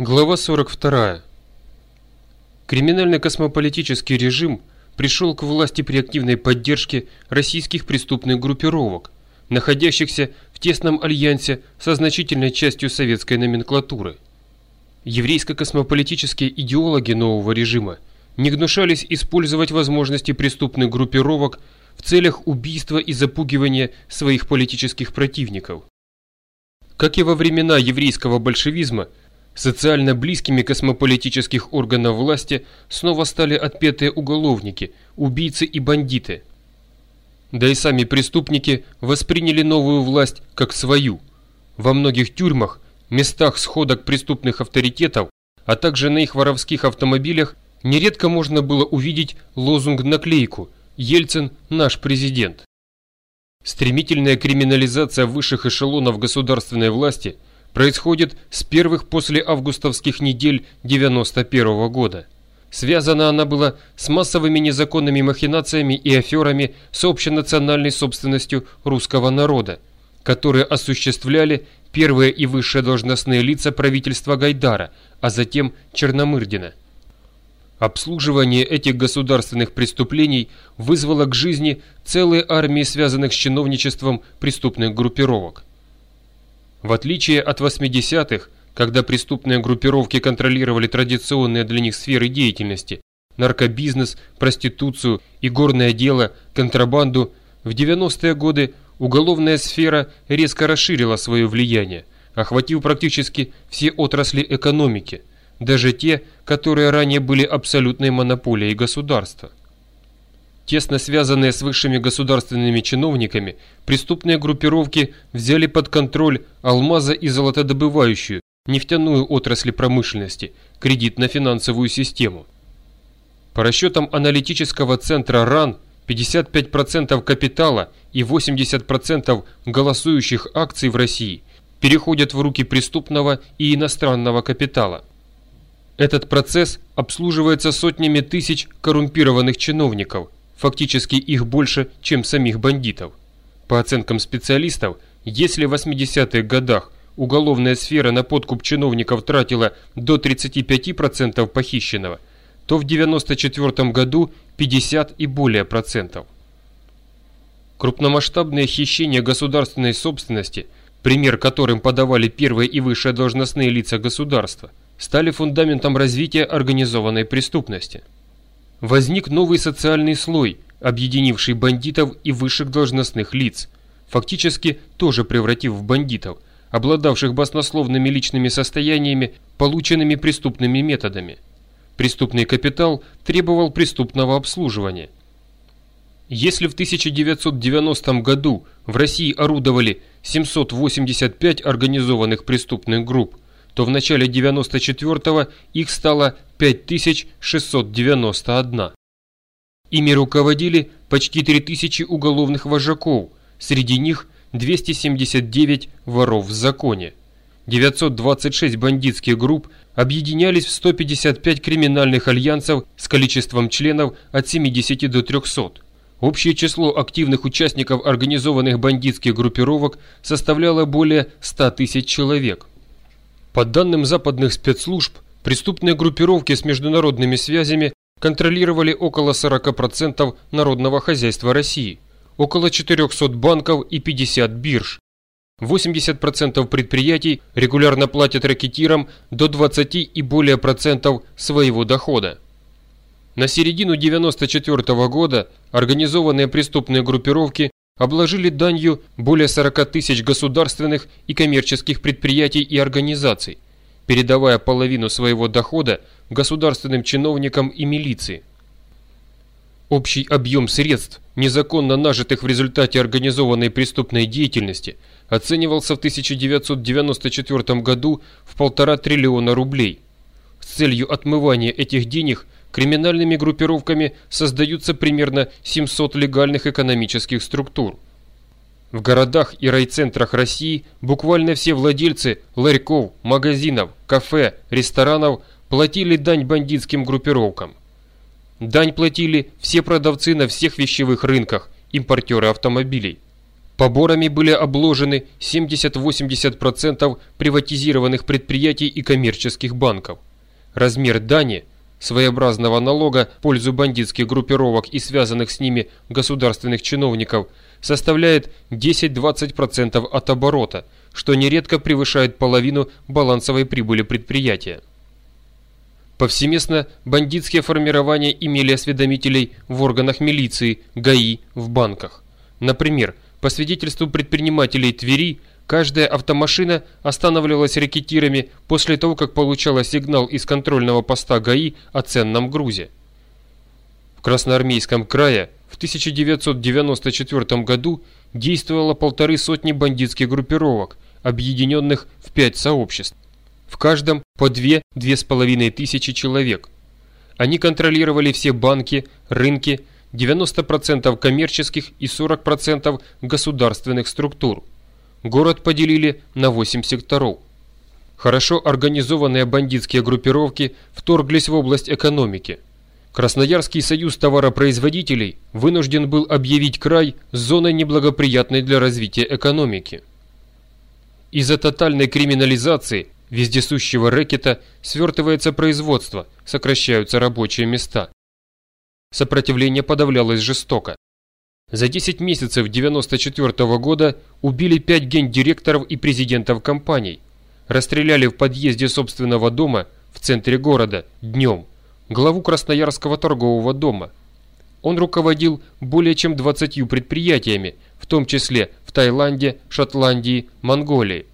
Глава 42. Криминально-космополитический режим пришел к власти при активной поддержке российских преступных группировок, находящихся в тесном альянсе со значительной частью советской номенклатуры. Еврейско-космополитические идеологи нового режима не гнушались использовать возможности преступных группировок в целях убийства и запугивания своих политических противников. Как и во времена еврейского большевизма, Социально близкими космополитических органов власти снова стали отпетые уголовники, убийцы и бандиты. Да и сами преступники восприняли новую власть как свою. Во многих тюрьмах, местах сходок преступных авторитетов, а также на их воровских автомобилях нередко можно было увидеть лозунг-наклейку «Ельцин – наш президент». Стремительная криминализация высших эшелонов государственной власти – происходит с первых после августовских недель 91 -го года. Связана она была с массовыми незаконными махинациями и аферами с общенациональной собственностью русского народа, которые осуществляли первые и высшие должностные лица правительства Гайдара, а затем Черномырдина. Обслуживание этих государственных преступлений вызвало к жизни целые армии связанных с чиновничеством преступных группировок. В отличие от 80-х, когда преступные группировки контролировали традиционные для них сферы деятельности – наркобизнес, проституцию, игорное дело, контрабанду, в 90-е годы уголовная сфера резко расширила свое влияние, охватив практически все отрасли экономики, даже те, которые ранее были абсолютной монополией государства. Тесно связанные с высшими государственными чиновниками, преступные группировки взяли под контроль алмаза и золотодобывающую, нефтяную отрасли промышленности, кредитно-финансовую систему. По расчетам аналитического центра РАН, 55% капитала и 80% голосующих акций в России переходят в руки преступного и иностранного капитала. Этот процесс обслуживается сотнями тысяч коррумпированных чиновников – фактически их больше, чем самих бандитов. По оценкам специалистов, если в 80-х годах уголовная сфера на подкуп чиновников тратила до 35% похищенного, то в 94 году 50 и более процентов. Крупномасштабные хищения государственной собственности, пример которым подавали первые и высшие должностные лица государства, стали фундаментом развития организованной преступности возник новый социальный слой, объединивший бандитов и высших должностных лиц, фактически тоже превратив в бандитов, обладавших баснословными личными состояниями, полученными преступными методами. Преступный капитал требовал преступного обслуживания. Если в 1990 году в России орудовали 785 организованных преступных групп, то в начале 94-го их стало 5691. Ими руководили почти 3000 уголовных вожаков, среди них 279 воров в законе. 926 бандитских групп объединялись в 155 криминальных альянсов с количеством членов от 70 до 300. Общее число активных участников организованных бандитских группировок составляло более 100 тысяч человек. По данным западных спецслужб, преступные группировки с международными связями контролировали около 40% народного хозяйства России, около 400 банков и 50 бирж. 80% предприятий регулярно платят ракетирам до 20 и более процентов своего дохода. На середину 1994 года организованные преступные группировки обложили данью более 40 тысяч государственных и коммерческих предприятий и организаций, передавая половину своего дохода государственным чиновникам и милиции. Общий объем средств, незаконно нажитых в результате организованной преступной деятельности, оценивался в 1994 году в полтора триллиона рублей. С целью отмывания этих денег – криминальными группировками создаются примерно 700 легальных экономических структур. В городах и райцентрах России буквально все владельцы ларьков, магазинов, кафе, ресторанов платили дань бандитским группировкам. Дань платили все продавцы на всех вещевых рынках, импортеры автомобилей. Поборами были обложены 70-80% приватизированных предприятий и коммерческих банков. Размер дани, своеобразного налога в пользу бандитских группировок и связанных с ними государственных чиновников, составляет 10-20% от оборота, что нередко превышает половину балансовой прибыли предприятия. Повсеместно бандитские формирования имели осведомителей в органах милиции, ГАИ, в банках. Например, по свидетельству предпринимателей Твери, каждая автомашина останавливалась рекетирами после того, как получала сигнал из контрольного поста ГАИ о ценном грузе. В Красноармейском крае в 1994 году действовало полторы сотни бандитских группировок, объединенных в пять сообществ. В каждом по две-две с половиной тысячи человек. Они контролировали все банки, рынки, 90% коммерческих и 40% государственных структур. Город поделили на 8 секторов. Хорошо организованные бандитские группировки вторглись в область экономики. Красноярский союз товаропроизводителей вынужден был объявить край зоной неблагоприятной для развития экономики. Из-за тотальной криминализации вездесущего рэкета свертывается производство, сокращаются рабочие места. Сопротивление подавлялось жестоко. За 10 месяцев 94 -го года убили 5 гендиректоров и президентов компаний, расстреляли в подъезде собственного дома в центре города днем главу Красноярского торгового дома. Он руководил более чем 20 предприятиями, в том числе в Таиланде, Шотландии, Монголии.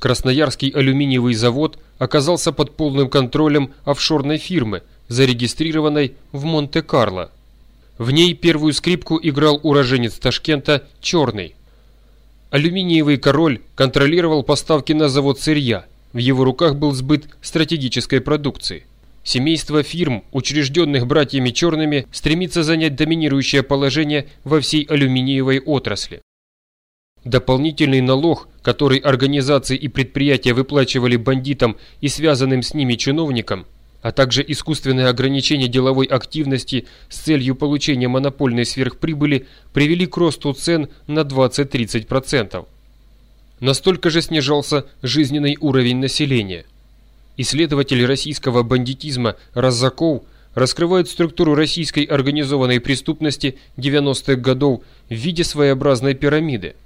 Красноярский алюминиевый завод оказался под полным контролем офшорной фирмы, зарегистрированной в Монте-Карло. В ней первую скрипку играл уроженец Ташкента Черный. Алюминиевый король контролировал поставки на завод сырья, в его руках был сбыт стратегической продукции. Семейство фирм, учрежденных братьями Черными, стремится занять доминирующее положение во всей алюминиевой отрасли. Дополнительный налог, который организации и предприятия выплачивали бандитам и связанным с ними чиновникам, а также искусственное ограничение деловой активности с целью получения монопольной сверхприбыли привели к росту цен на 20-30%. Настолько же снижался жизненный уровень населения. Исследователь российского бандитизма Разаков раскрывает структуру российской организованной преступности 90-х годов в виде своеобразной пирамиды –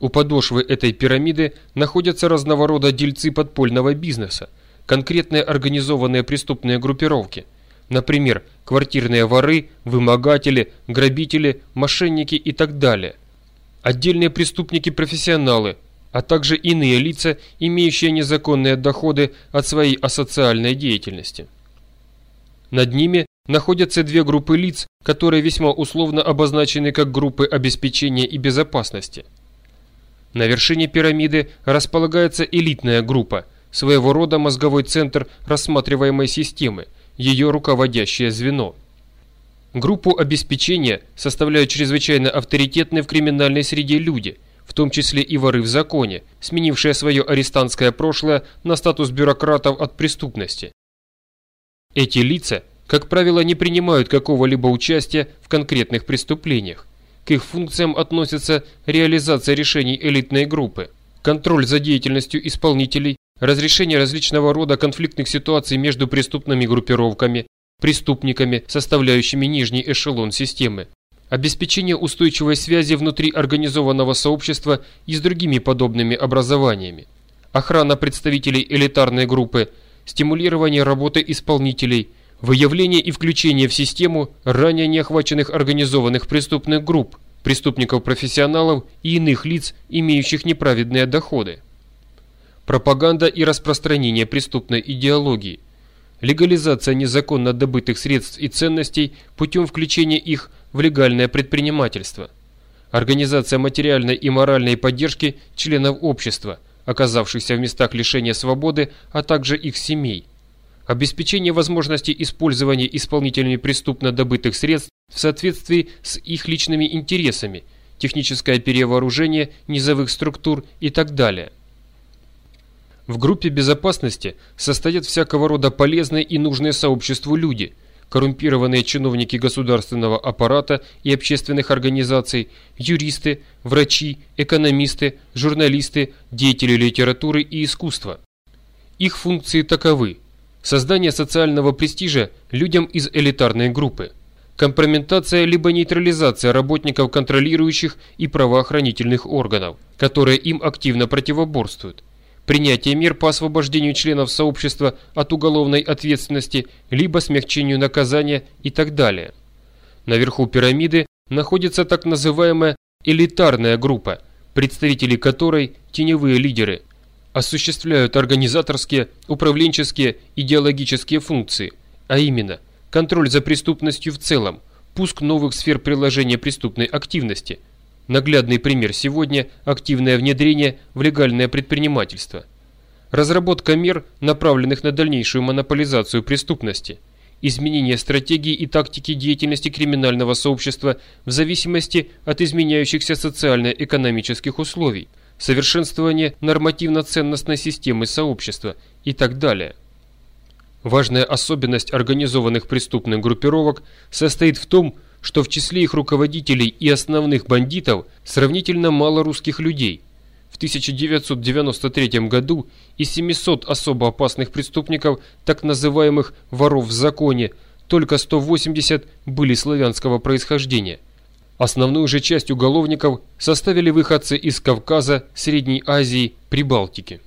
у подошвы этой пирамиды находятся разного рода дельцы подпольного бизнеса, конкретные организованные преступные группировки, например, квартирные воры, вымогатели, грабители, мошенники и так далее. Отдельные преступники-профессионалы, а также иные лица, имеющие незаконные доходы от своей асоциальной деятельности. Над ними находятся две группы лиц, которые весьма условно обозначены как группы обеспечения и безопасности – на вершине пирамиды располагается элитная группа, своего рода мозговой центр рассматриваемой системы, ее руководящее звено. Группу обеспечения составляют чрезвычайно авторитетные в криминальной среде люди, в том числе и воры в законе, сменившие свое арестантское прошлое на статус бюрократов от преступности. Эти лица, как правило, не принимают какого-либо участия в конкретных преступлениях, к их функциям относятся реализация решений элитной группы, контроль за деятельностью исполнителей, разрешение различного рода конфликтных ситуаций между преступными группировками, преступниками, составляющими нижний эшелон системы, обеспечение устойчивой связи внутри организованного сообщества и с другими подобными образованиями, охрана представителей элитарной группы, стимулирование работы исполнителей – Выявление и включение в систему ранее неохваченных организованных преступных групп, преступников-профессионалов и иных лиц, имеющих неправедные доходы. Пропаганда и распространение преступной идеологии. Легализация незаконно добытых средств и ценностей путем включения их в легальное предпринимательство. Организация материальной и моральной поддержки членов общества, оказавшихся в местах лишения свободы, а также их семей – обеспечение возможности использования исполнителями преступно добытых средств в соответствии с их личными интересами, техническое перевооружение низовых структур и так далее. В группе безопасности состоят всякого рода полезные и нужные сообществу люди, коррумпированные чиновники государственного аппарата и общественных организаций, юристы, врачи, экономисты, журналисты, деятели литературы и искусства. Их функции таковы – создание социального престижа людям из элитарной группы, компрометация либо нейтрализация работников контролирующих и правоохранительных органов, которые им активно противоборствуют, принятие мер по освобождению членов сообщества от уголовной ответственности, либо смягчению наказания и так далее. Наверху пирамиды находится так называемая элитарная группа, представители которой – теневые лидеры, осуществляют организаторские, управленческие, идеологические функции, а именно контроль за преступностью в целом, пуск новых сфер приложения преступной активности – Наглядный пример сегодня – активное внедрение в легальное предпринимательство. Разработка мер, направленных на дальнейшую монополизацию преступности. Изменение стратегии и тактики деятельности криминального сообщества в зависимости от изменяющихся социально-экономических условий. Совершенствование нормативно-ценностной системы сообщества и так далее. Важная особенность организованных преступных группировок состоит в том, что в числе их руководителей и основных бандитов сравнительно мало русских людей. В 1993 году из 700 особо опасных преступников, так называемых «воров в законе», только 180 были славянского происхождения. Основную же часть уголовников составили выходцы из Кавказа, Средней Азии, Прибалтики.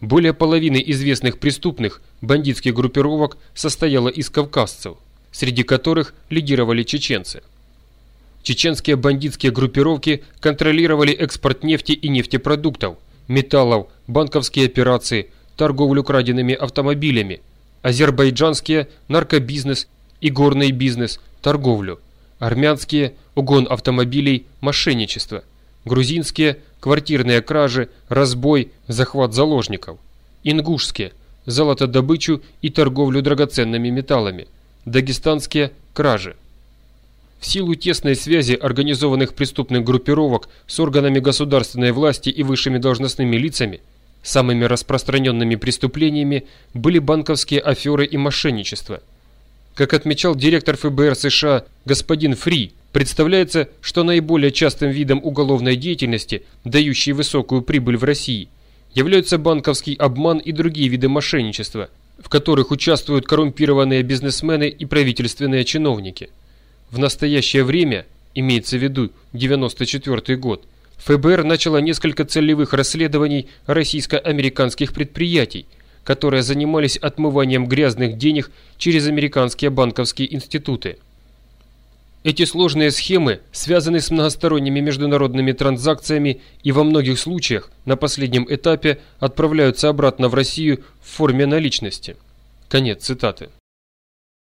Более половины известных преступных бандитских группировок состояло из кавказцев – среди которых лидировали чеченцы. Чеченские бандитские группировки контролировали экспорт нефти и нефтепродуктов, металлов, банковские операции, торговлю краденными автомобилями, азербайджанские – наркобизнес и горный бизнес, торговлю, армянские – угон автомобилей, мошенничество, грузинские – квартирные кражи, разбой, захват заложников, ингушские – золотодобычу и торговлю драгоценными металлами – дагестанские кражи. В силу тесной связи организованных преступных группировок с органами государственной власти и высшими должностными лицами, самыми распространенными преступлениями были банковские аферы и мошенничество. Как отмечал директор ФБР США господин Фри, представляется, что наиболее частым видом уголовной деятельности, дающей высокую прибыль в России, являются банковский обман и другие виды мошенничества, в которых участвуют коррумпированные бизнесмены и правительственные чиновники. В настоящее время, имеется в виду 1994 год, ФБР начало несколько целевых расследований российско-американских предприятий, которые занимались отмыванием грязных денег через американские банковские институты. Эти сложные схемы связаны с многосторонними международными транзакциями и во многих случаях на последнем этапе отправляются обратно в Россию в форме наличности. Конец цитаты.